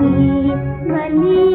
Mani